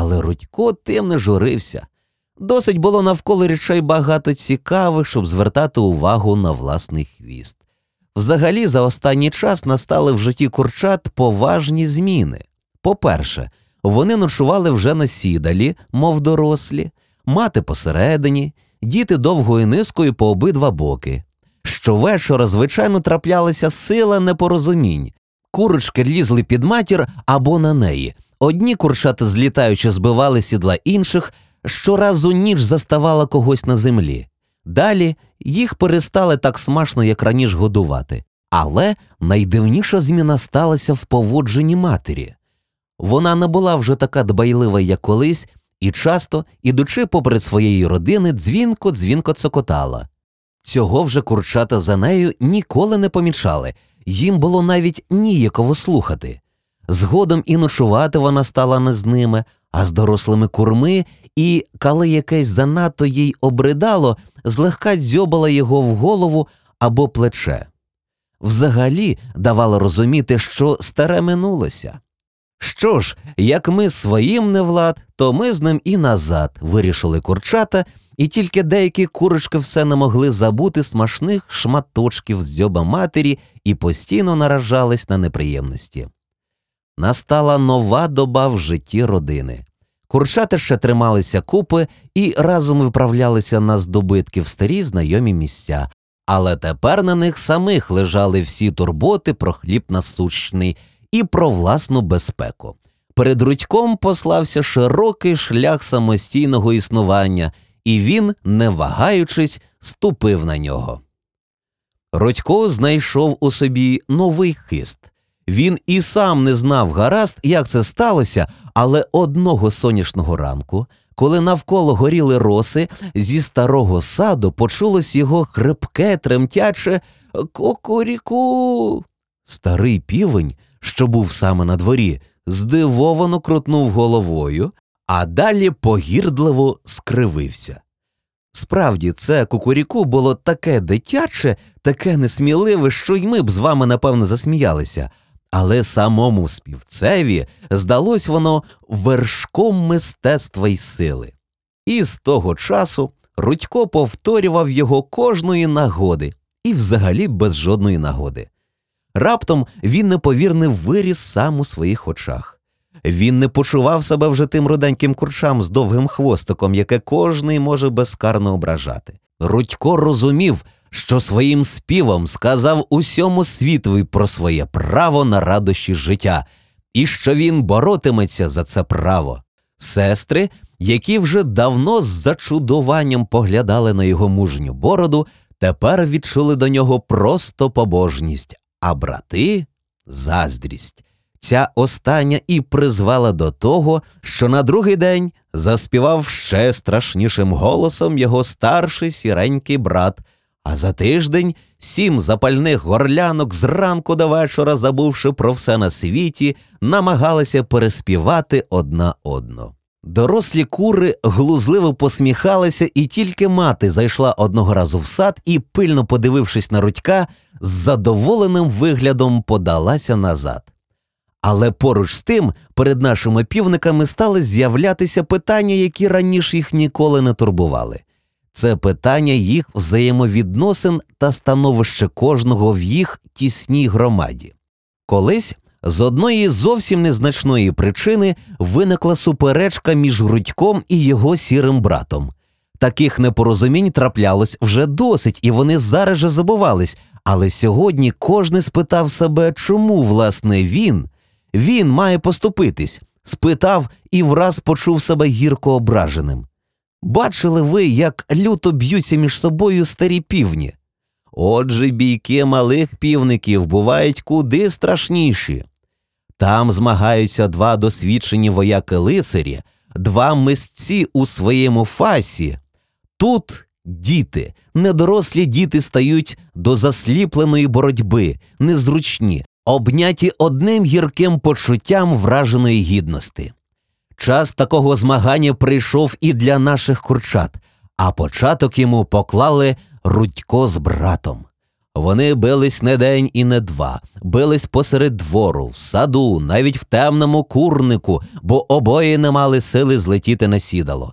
Але Рудько тим не журився. Досить було навколо речей багато цікавих, щоб звертати увагу на власний хвіст. Взагалі, за останній час настали в житті курчат поважні зміни. По-перше, вони ночували вже на сідалі, мов дорослі, мати посередині, діти довгою низкою по обидва боки. Щовечора, звичайно, траплялася сила непорозумінь. Курочки лізли під матір або на неї. Одні курчата, злітаючи, збивали сідла інших, щоразу ніч заставала когось на землі. Далі їх перестали так смачно, як раніше годувати. Але найдивніша зміна сталася в поводженні матері. Вона не була вже така дбайлива, як колись, і часто, ідучи попри своєї родини, дзвінко дзвінко цокотала. Цього вже курчата за нею ніколи не помічали, їм було навіть ніяково слухати. Згодом і ночувати вона стала не з ними, а з дорослими курми, і, коли якесь занадто їй обридало, злегка дзьобала його в голову або плече. Взагалі давала розуміти, що старе минулося. Що ж, як ми своїм не влад, то ми з ним і назад вирішили курчата, і тільки деякі курочки все не могли забути смачних шматочків з дзьоба матері і постійно наражались на неприємності. Настала нова доба в житті родини. Курчата ще трималися купи і разом виправлялися на здобитки в старі знайомі місця, але тепер на них самих лежали всі турботи про хліб насущний і про власну безпеку. Перед Рудьком послався широкий шлях самостійного існування, і він, не вагаючись, ступив на нього. Рудько знайшов у собі новий хист. Він і сам не знав гаразд, як це сталося, але одного сонячного ранку, коли навколо горіли роси, зі старого саду почулось його хрипке, тремтяче кокоріку. Старий півень, що був саме на дворі, здивовано крутнув головою, а далі погірдливо скривився. Справді, це кукуріку було таке дитяче, таке несміливе, що й ми б з вами, напевно, засміялися, але самому співцеві здалось воно вершком мистецтва й сили. І з того часу Рудько повторював його кожної нагоди і взагалі без жодної нагоди. Раптом він неповірно виріс сам у своїх очах. Він не почував себе вже тим руденьким курчам з довгим хвостиком, яке кожний може безкарно ображати. Рудько розумів, що своїм співом сказав усьому світові про своє право на радощі життя, і що він боротиметься за це право. Сестри, які вже давно з зачудуванням поглядали на його мужню бороду, тепер відчули до нього просто побожність, а брати заздрість. Ця остання і призвела до того, що на другий день заспівав ще страшнішим голосом його старший сіренький брат, а за тиждень сім запальних горлянок зранку до вечора, забувши про все на світі, намагалися переспівати одна одну. Дорослі кури глузливо посміхалися, і тільки мати зайшла одного разу в сад і, пильно подивившись на рудька, з задоволеним виглядом подалася назад. Але поруч з тим перед нашими півниками стали з'являтися питання, які раніше їх ніколи не турбували. Це питання їх взаємовідносин та становище кожного в їх тісній громаді. Колись з одної зовсім незначної причини виникла суперечка між Грудьком і його сірим братом. Таких непорозумінь траплялось вже досить, і вони зараз же забувались. Але сьогодні кожен спитав себе, чому, власне, він, він має поступитись, спитав і враз почув себе гірко ображеним. Бачили ви, як люто б'ються між собою старі півні? Отже, бійки малих півників бувають куди страшніші. Там змагаються два досвідчені вояки лицарі, два мисці у своєму фасі. Тут діти, недорослі діти стають до засліпленої боротьби, незручні, обняті одним гірким почуттям враженої гідності. Час такого змагання прийшов і для наших курчат, а початок йому поклали Рудько з братом. Вони бились не день і не два, бились посеред двору, в саду, навіть в темному курнику, бо обоє не мали сили злетіти на сідало.